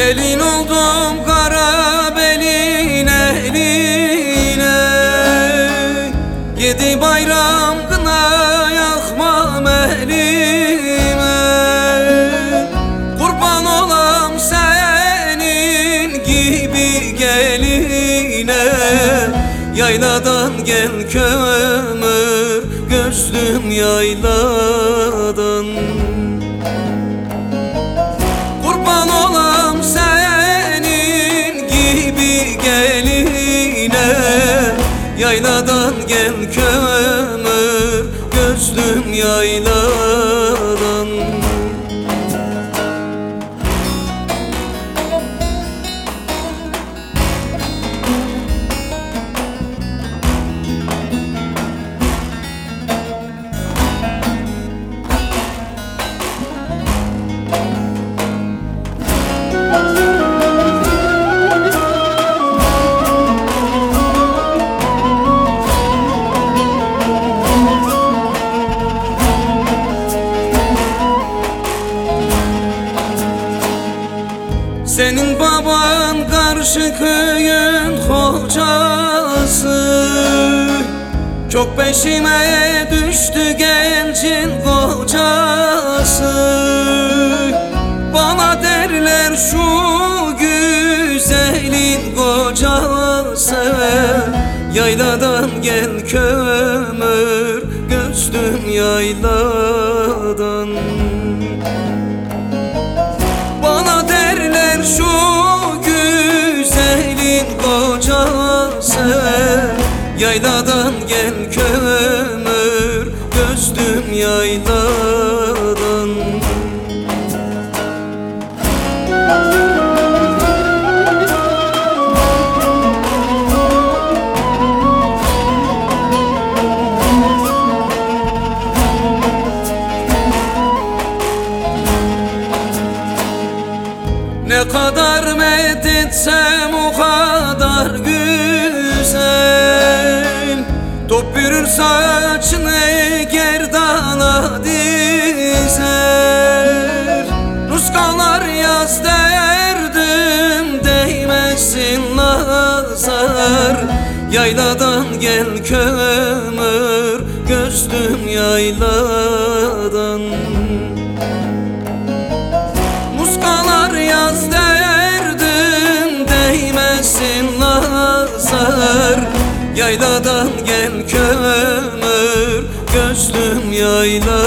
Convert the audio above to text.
Gelin oldum kara belin eline Yedi bayram kına yakmam elime. Kurban olam senin gibi geline. Yayladan gel kömür gözlüm yayladan Yayladan gel kömür gözlüm yayladan Senin baban karşı köyün hocası Çok peşime düştü gencin kocası Bana derler şu güzelin kocası. Yayladan gel kömür gözlüm yayladan derler şu güzelin kocası. Yayladan gel kömür gözlüm yayladan. Ne kadar methetsem o kadar güzel. Top yürür saçını gerdana dizer. Nuskalar yaz derdim değmesin nazar. Yayladan gel kömür gözlüm yayladan değmesin nazar Yayladan gel kömür gözlüm yayladan